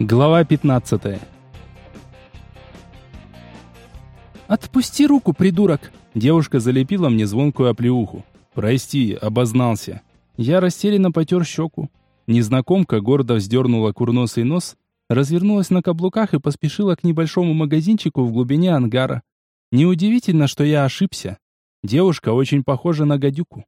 Глава 15. Отпусти руку, придурок. Девушка залепила мне звонкую оплеуху. Прости, обознался. Я растерянно потер щеку. Незнакомка гордо вздернула курносый нос, развернулась на каблуках и поспешила к небольшому магазинчику в глубине ангара. Неудивительно, что я ошибся. Девушка очень похожа на гадюку.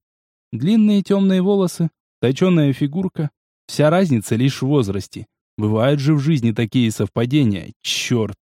Длинные темные волосы, точеная фигурка. Вся разница лишь в возрасте. Бывают же в жизни такие совпадения. Черт.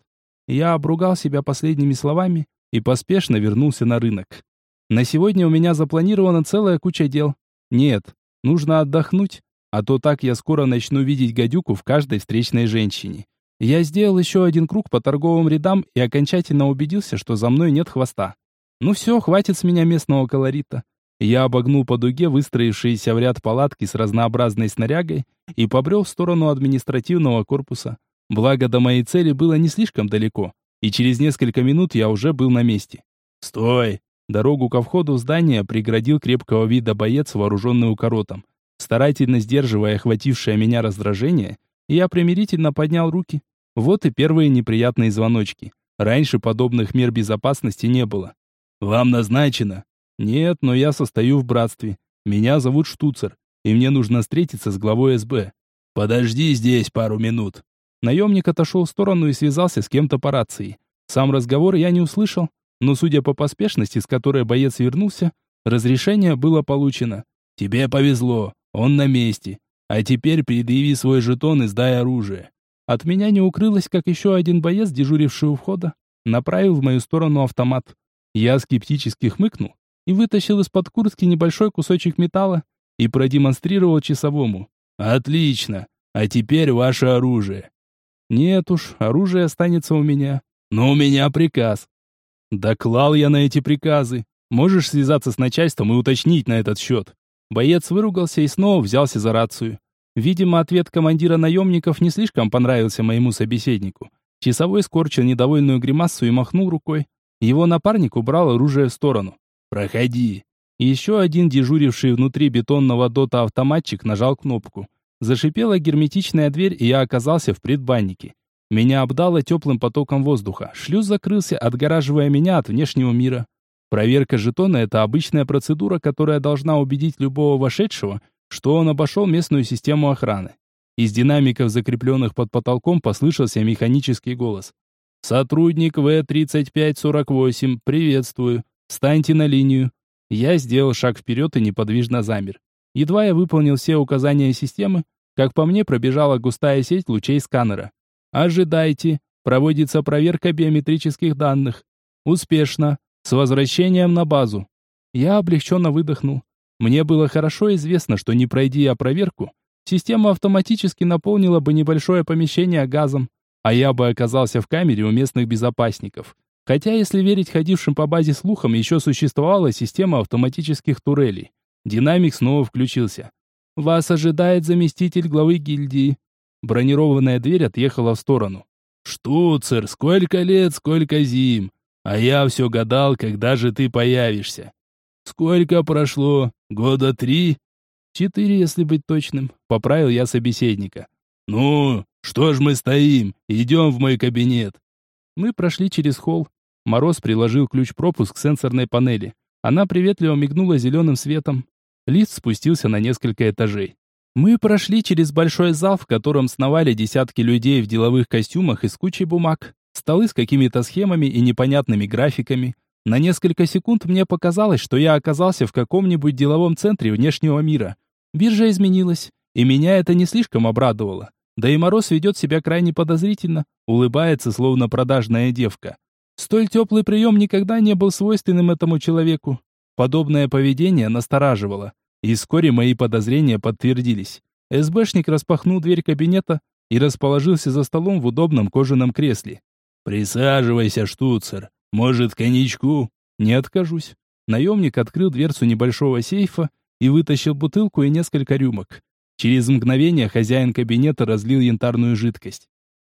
Я обругал себя последними словами и поспешно вернулся на рынок. На сегодня у меня запланирована целая куча дел. Нет, нужно отдохнуть, а то так я скоро начну видеть гадюку в каждой встречной женщине. Я сделал еще один круг по торговым рядам и окончательно убедился, что за мной нет хвоста. Ну все, хватит с меня местного колорита. Я обогнул по дуге выстроившиеся в ряд палатки с разнообразной снарягой и побрел в сторону административного корпуса. Благо до моей цели было не слишком далеко, и через несколько минут я уже был на месте. «Стой!» Дорогу ко входу в здание преградил крепкого вида боец, вооруженный укоротом. Старательно сдерживая охватившее меня раздражение, я примирительно поднял руки. Вот и первые неприятные звоночки. Раньше подобных мер безопасности не было. «Вам назначено!» Нет, но я состою в братстве. Меня зовут Штуцер, и мне нужно встретиться с главой СБ. Подожди здесь пару минут. Наемник отошел в сторону и связался с кем-то по рации. Сам разговор я не услышал, но судя по поспешности, с которой боец вернулся, разрешение было получено. Тебе повезло, он на месте. А теперь предъяви свой жетон и сдай оружие. От меня не укрылось, как еще один боец, дежуривший у входа, направил в мою сторону автомат. Я скептически хмыкнул и вытащил из-под куртки небольшой кусочек металла и продемонстрировал часовому. «Отлично! А теперь ваше оружие!» «Нет уж, оружие останется у меня. Но у меня приказ». «Доклал я на эти приказы. Можешь связаться с начальством и уточнить на этот счет». Боец выругался и снова взялся за рацию. Видимо, ответ командира наемников не слишком понравился моему собеседнику. Часовой скорчил недовольную гримасу и махнул рукой. Его напарник убрал оружие в сторону. «Проходи». Еще один дежуривший внутри бетонного дота автоматчик нажал кнопку. Зашипела герметичная дверь, и я оказался в предбаннике. Меня обдало теплым потоком воздуха. Шлюз закрылся, отгораживая меня от внешнего мира. Проверка жетона – это обычная процедура, которая должна убедить любого вошедшего, что он обошел местную систему охраны. Из динамиков, закрепленных под потолком, послышался механический голос. «Сотрудник В-3548, приветствую. Встаньте на линию. Я сделал шаг вперед и неподвижно замер. Едва я выполнил все указания системы, как по мне пробежала густая сеть лучей сканера. Ожидайте. Проводится проверка биометрических данных. Успешно. С возвращением на базу. Я облегченно выдохнул. Мне было хорошо известно, что не пройди я проверку, система автоматически наполнила бы небольшое помещение газом, а я бы оказался в камере у местных безопасников. Хотя, если верить ходившим по базе слухам, еще существовала система автоматических турелей. Динамик снова включился. «Вас ожидает заместитель главы гильдии». Бронированная дверь отъехала в сторону. «Штуцер, сколько лет, сколько зим! А я все гадал, когда же ты появишься. Сколько прошло? Года три?» «Четыре, если быть точным», — поправил я собеседника. «Ну, что ж мы стоим? Идем в мой кабинет». Мы прошли через холл, Мороз приложил ключ-пропуск к сенсорной панели. Она приветливо мигнула зеленым светом. Лифт спустился на несколько этажей. Мы прошли через большой зал, в котором сновали десятки людей в деловых костюмах и с кучей бумаг. Столы с какими-то схемами и непонятными графиками. На несколько секунд мне показалось, что я оказался в каком-нибудь деловом центре внешнего мира. Биржа изменилась, и меня это не слишком обрадовало. Да и Мороз ведет себя крайне подозрительно, улыбается, словно продажная девка. Столь теплый прием никогда не был свойственным этому человеку. Подобное поведение настораживало, и вскоре мои подозрения подтвердились. СБшник распахнул дверь кабинета и расположился за столом в удобном кожаном кресле. «Присаживайся, штуцер. Может, коньячку?» «Не откажусь». Наемник открыл дверцу небольшого сейфа и вытащил бутылку и несколько рюмок. Через мгновение хозяин кабинета разлил янтарную жидкость.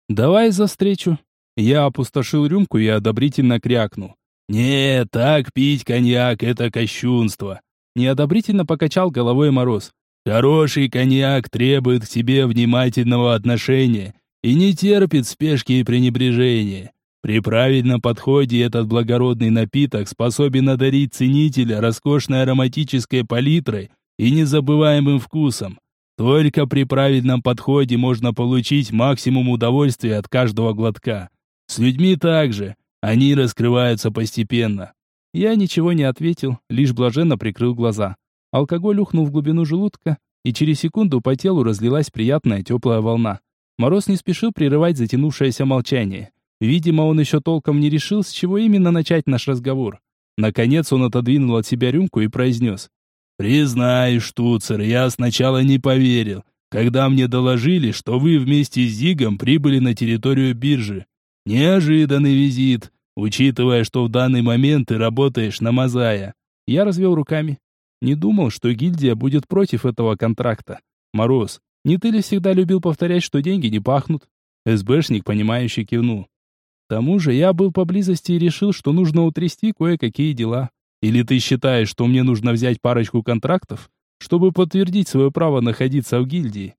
«Давай за встречу», я опустошил рюмку и одобрительно крякнул. «Не, так пить коньяк — это кощунство!» Неодобрительно покачал головой Мороз. «Хороший коньяк требует к себе внимательного отношения и не терпит спешки и пренебрежения. При правильном подходе этот благородный напиток способен одарить ценителя роскошной ароматической палитрой и незабываемым вкусом. Только при правильном подходе можно получить максимум удовольствия от каждого глотка. С людьми также. Они раскрываются постепенно. Я ничего не ответил, лишь блаженно прикрыл глаза. Алкоголь ухнул в глубину желудка, и через секунду по телу разлилась приятная теплая волна. Мороз не спешил прерывать затянувшееся молчание. Видимо, он еще толком не решил, с чего именно начать наш разговор. Наконец он отодвинул от себя рюмку и произнес. «Признаю, штуцер, я сначала не поверил, когда мне доложили, что вы вместе с Зигом прибыли на территорию биржи. Неожиданный визит, учитывая, что в данный момент ты работаешь на Мазая». Я развел руками. Не думал, что гильдия будет против этого контракта. Мороз, не ты ли всегда любил повторять, что деньги не пахнут? СБшник, понимающе кивнул. К тому же я был поблизости и решил, что нужно утрясти кое-какие дела. Или ты считаешь, что мне нужно взять парочку контрактов, чтобы подтвердить свое право находиться в гильдии?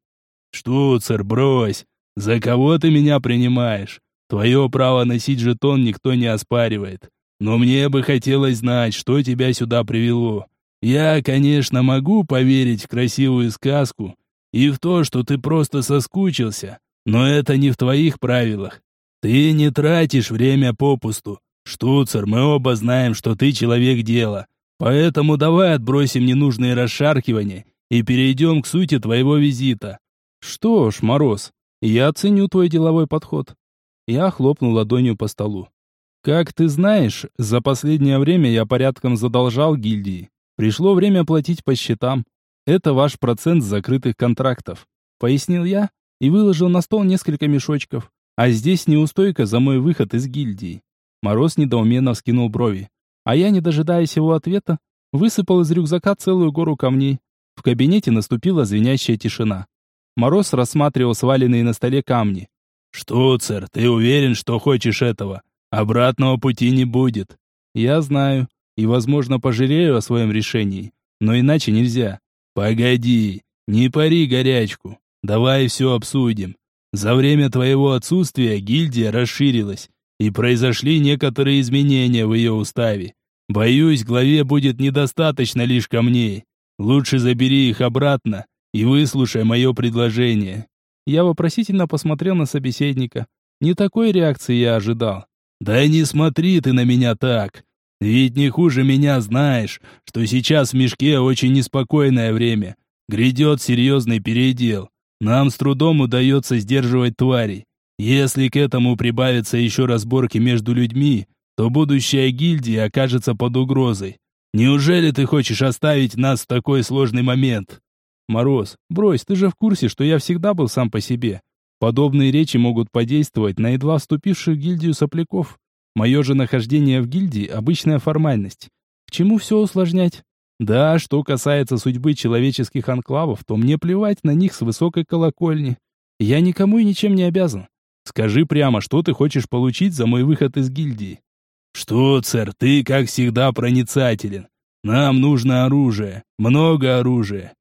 Штуцер, брось! За кого ты меня принимаешь? Твое право носить жетон никто не оспаривает. Но мне бы хотелось знать, что тебя сюда привело. Я, конечно, могу поверить в красивую сказку и в то, что ты просто соскучился, но это не в твоих правилах. Ты не тратишь время попусту. Штуцер, мы оба знаем, что ты человек дела. Поэтому давай отбросим ненужные расшаркивания и перейдем к сути твоего визита. Что ж, Мороз, я ценю твой деловой подход. Я хлопнул ладонью по столу. Как ты знаешь, за последнее время я порядком задолжал гильдии. Пришло время платить по счетам. Это ваш процент закрытых контрактов. Пояснил я и выложил на стол несколько мешочков. А здесь неустойка за мой выход из гильдии. Мороз недоуменно вскинул брови. А я, не дожидаясь его ответа, высыпал из рюкзака целую гору камней. В кабинете наступила звенящая тишина. Мороз рассматривал сваленные на столе камни. «Что, царь, ты уверен, что хочешь этого? Обратного пути не будет». «Я знаю. И, возможно, пожалею о своем решении. Но иначе нельзя». «Погоди, не пари горячку. Давай все обсудим. За время твоего отсутствия гильдия расширилась, и произошли некоторые изменения в ее уставе. Боюсь, главе будет недостаточно лишь камней. Лучше забери их обратно и выслушай мое предложение». Я вопросительно посмотрел на собеседника. Не такой реакции я ожидал. «Да не смотри ты на меня так. Ведь не хуже меня знаешь, что сейчас в мешке очень неспокойное время. Грядет серьезный передел. Нам с трудом удается сдерживать тварей. Если к этому прибавятся еще разборки между людьми, то будущая гильдия окажется под угрозой. Неужели ты хочешь оставить нас в такой сложный момент? Мороз, брось, ты же в курсе, что я всегда был сам по себе. Подобные речи могут подействовать на едва вступивших в гильдию сопляков. Мое же нахождение в гильдии – обычная формальность. К чему все усложнять? Да, что касается судьбы человеческих анклавов, то мне плевать на них с высокой колокольни. Я никому и ничем не обязан. Скажи прямо, что ты хочешь получить за мой выход из гильдии? Что, царь, ты, как всегда, проницателен. Нам нужно оружие, много оружия.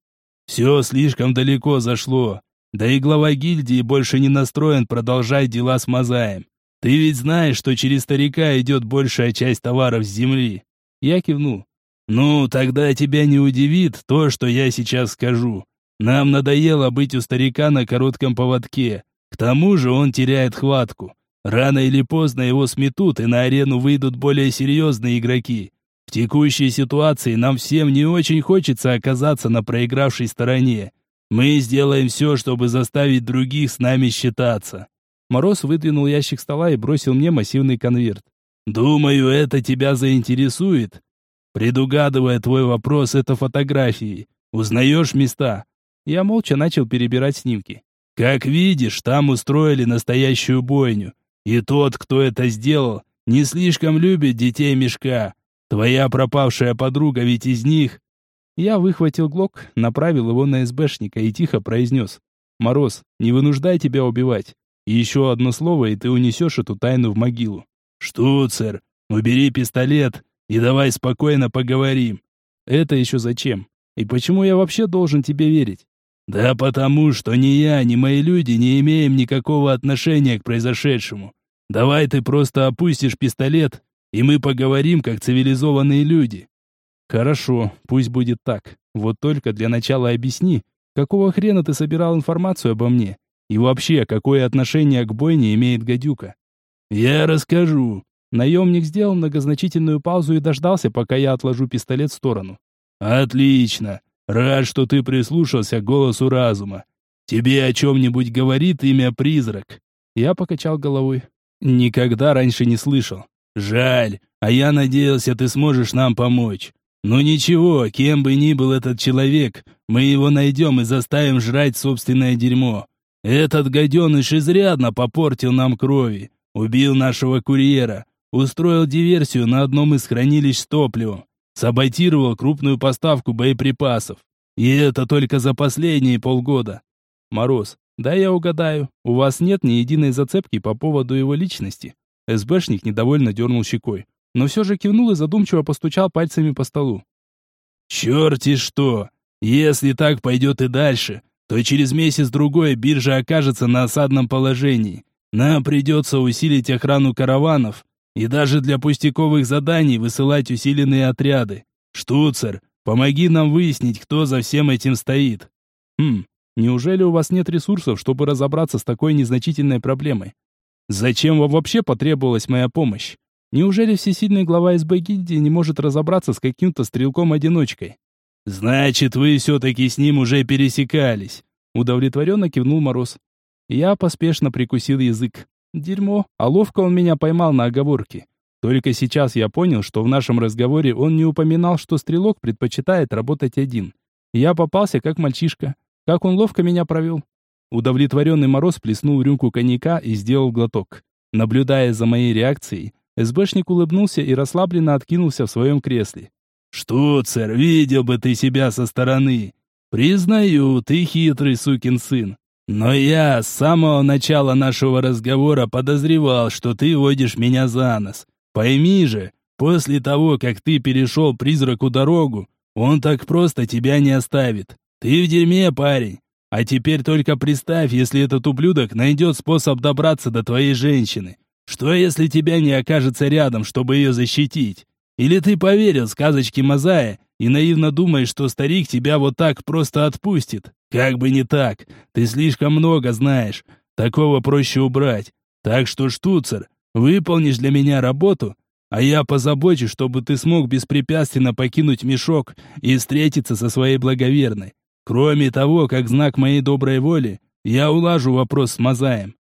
Все слишком далеко зашло. Да и глава гильдии больше не настроен продолжать дела с Мазаем. Ты ведь знаешь, что через старика идет большая часть товаров с земли. Я кивнул. «Ну, тогда тебя не удивит то, что я сейчас скажу. Нам надоело быть у старика на коротком поводке. К тому же он теряет хватку. Рано или поздно его сметут, и на арену выйдут более серьезные игроки. Текущей ситуации нам всем не очень хочется оказаться на проигравшей стороне. Мы сделаем все, чтобы заставить других с нами считаться». Мороз выдвинул ящик стола и бросил мне массивный конверт. «Думаю, это тебя заинтересует. Предугадывая твой вопрос, это фотографии. Узнаешь места?» Я молча начал перебирать снимки. «Как видишь, там устроили настоящую бойню. И тот, кто это сделал, не слишком любит детей мешка. Твоя пропавшая подруга ведь из них». Я выхватил глок, направил его на СБшника и тихо произнес. «Мороз, не вынуждай тебя убивать. Еще одно слово, и ты унесешь эту тайну в могилу». «Штуцер, убери пистолет и давай спокойно поговорим. Это еще зачем? И почему я вообще должен тебе верить? Да потому, что ни я, ни мои люди не имеем никакого отношения к произошедшему. Давай ты просто опустишь пистолет, и мы поговорим как цивилизованные люди. Хорошо, пусть будет так. Вот только для начала объясни, какого хрена ты собирал информацию обо мне? И вообще, какое отношение к бойне имеет гадюка? Я расскажу. Наемник сделал многозначительную паузу и дождался, пока я отложу пистолет в сторону. Отлично. Рад, что ты прислушался к голосу разума. Тебе о чем-нибудь говорит имя призрак? Я покачал головой. Никогда раньше не слышал. Жаль, а я надеялся, ты сможешь нам помочь. Но ничего, кем бы ни был этот человек, мы его найдем и заставим жрать собственное дерьмо. Этот гаденыш изрядно попортил нам крови, убил нашего курьера, устроил диверсию на одном из хранилищ с топливом, саботировал крупную поставку боеприпасов. И это только за последние полгода. Мороз, да я угадаю, у вас нет ни единой зацепки по поводу его личности. СБшник недовольно дернул щекой, но все же кивнул и задумчиво постучал пальцами по столу. «Черти что! Если так пойдет и дальше, то через месяц-другой биржа окажется на осадном положении. Нам придется усилить охрану караванов и даже для пустяковых заданий высылать усиленные отряды. Штуцер, помоги нам выяснить, кто за всем этим стоит». «Хм, неужели у вас нет ресурсов, чтобы разобраться с такой незначительной проблемой? Зачем вам вообще потребовалась моя помощь? Неужели всесильный глава СБ гильдии не может разобраться с каким-то стрелком-одиночкой? Значит, вы все-таки с ним уже пересекались. Удовлетворенно кивнул Мороз. Я поспешно прикусил язык. Дерьмо, а ловко он меня поймал на оговорке. Только сейчас я понял, что в нашем разговоре он не упоминал, что стрелок предпочитает работать один. Я попался как мальчишка. Как он ловко меня провел. Удовлетворенный Мороз плеснул рюмку коньяка и сделал глоток. Наблюдая за моей реакцией, СБшник улыбнулся и расслабленно откинулся в своем кресле. «Что, царь, видел бы ты себя со стороны? Признаю, ты хитрый сукин сын. Но я с самого начала нашего разговора подозревал, что ты водишь меня за нос. Пойми же, после того, как ты перешел призраку дорогу, он так просто тебя не оставит. Ты в дерьме, парень. А теперь только представь, если этот ублюдок найдет способ добраться до твоей женщины. Что, если тебя не окажется рядом, чтобы ее защитить? Или ты поверил сказочке Мазая и наивно думаешь, что старик тебя вот так просто отпустит? Как бы не так. Ты слишком много знаешь. Такого проще убрать. Так что, штуцер, выполнишь для меня работу, а я позабочусь, чтобы ты смог беспрепятственно покинуть мешок и встретиться со своей благоверной. Кроме того, как знак моей доброй воли, я улажу вопрос с Мазаем.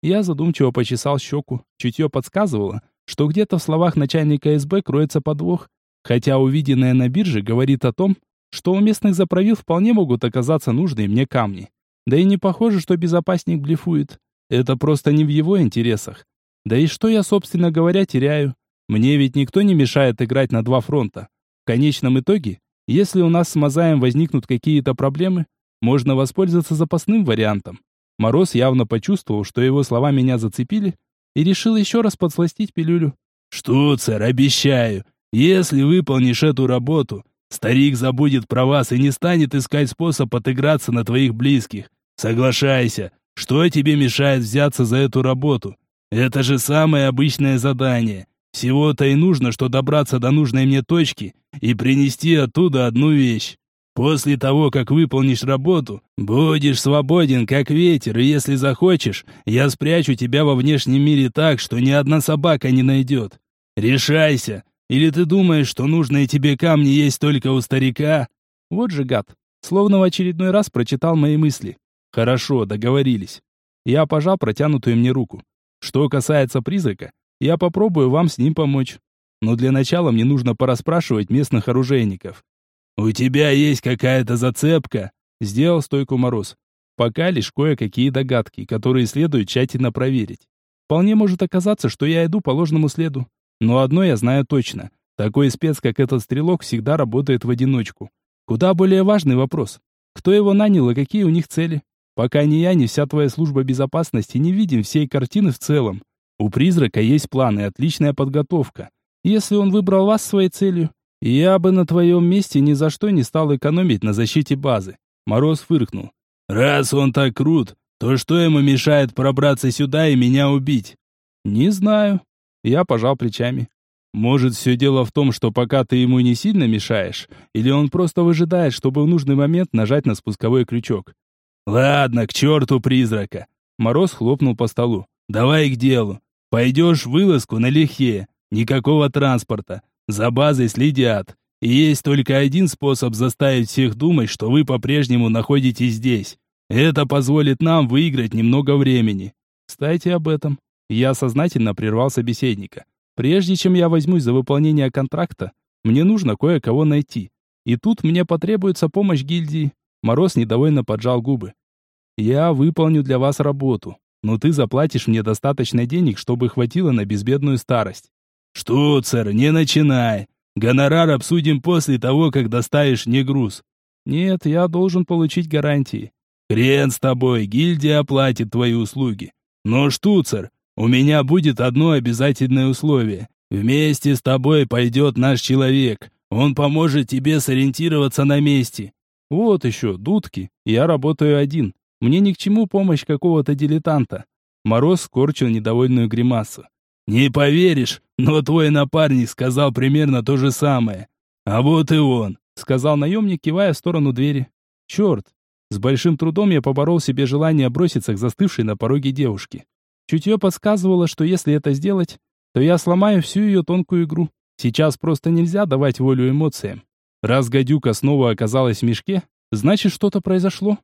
Я задумчиво почесал щеку. Чутье подсказывало, что где-то в словах начальника СБ кроется подвох, хотя увиденное на бирже говорит о том, что у местных заправил вполне могут оказаться нужные мне камни. Да и не похоже, что безопасник блефует. Это просто не в его интересах. Да и что я, собственно говоря, теряю? Мне ведь никто не мешает играть на два фронта. В конечном итоге если у нас с Мазаем возникнут какие-то проблемы, можно воспользоваться запасным вариантом. Мороз явно почувствовал, что его слова меня зацепили, и решил еще раз подсластить пилюлю. «Что, царь, обещаю, если выполнишь эту работу, старик забудет про вас и не станет искать способ отыграться на твоих близких. Соглашайся, что тебе мешает взяться за эту работу? Это же самое обычное задание. Всего-то и нужно, что добраться до нужной мне точки и принести оттуда одну вещь. После того, как выполнишь работу, будешь свободен, как ветер, и если захочешь, я спрячу тебя во внешнем мире так, что ни одна собака не найдет. Решайся. Или ты думаешь, что нужные тебе камни есть только у старика? Вот же гад. Словно в очередной раз прочитал мои мысли. Хорошо, договорились. Я пожал протянутую мне руку. Что касается призрака, я попробую вам с ним помочь. Но для начала мне нужно пораспрашивать местных оружейников. «У тебя есть какая-то зацепка?» Сделал стойку Мороз. Пока лишь кое-какие догадки, которые следует тщательно проверить. Вполне может оказаться, что я иду по ложному следу. Но одно я знаю точно. Такой спец, как этот стрелок, всегда работает в одиночку. Куда более важный вопрос. Кто его нанял и какие у них цели? Пока ни я, ни вся твоя служба безопасности не видим всей картины в целом. У призрака есть план и отличная подготовка. Если он выбрал вас своей целью, я бы на твоем месте ни за что не стал экономить на защите базы. Мороз фыркнул. Раз он так крут, то что ему мешает пробраться сюда и меня убить? Не знаю. Я пожал плечами. Может, все дело в том, что пока ты ему не сильно мешаешь, или он просто выжидает, чтобы в нужный момент нажать на спусковой крючок. Ладно, к черту призрака. Мороз хлопнул по столу. Давай к делу. Пойдешь в вылазку налегке. Никакого транспорта. За базой следят. И есть только один способ заставить всех думать, что вы по-прежнему находитесь здесь. Это позволит нам выиграть немного времени. Кстати, об этом. Я сознательно прервал собеседника. Прежде чем я возьмусь за выполнение контракта, мне нужно кое-кого найти. И тут мне потребуется помощь гильдии. Мороз недовольно поджал губы. Я выполню для вас работу, но ты заплатишь мне достаточно денег, чтобы хватило на безбедную старость. Что, сэр, не начинай. Гонорар обсудим после того, как доставишь мне груз. Нет, я должен получить гарантии. Хрен с тобой, гильдия оплатит твои услуги. Но, штуцер, у меня будет одно обязательное условие. Вместе с тобой пойдет наш человек. Он поможет тебе сориентироваться на месте. Вот еще, дудки. Я работаю один. Мне ни к чему помощь какого-то дилетанта. Мороз скорчил недовольную гримасу. Не поверишь, но твой напарник сказал примерно то же самое. А вот и он, сказал наемник, кивая в сторону двери. Черт. С большим трудом я поборол себе желание броситься к застывшей на пороге девушке. Чутье подсказывало, что если это сделать, то я сломаю всю ее тонкую игру. Сейчас просто нельзя давать волю эмоциям. Раз гадюка снова оказалась в мешке, значит что-то произошло.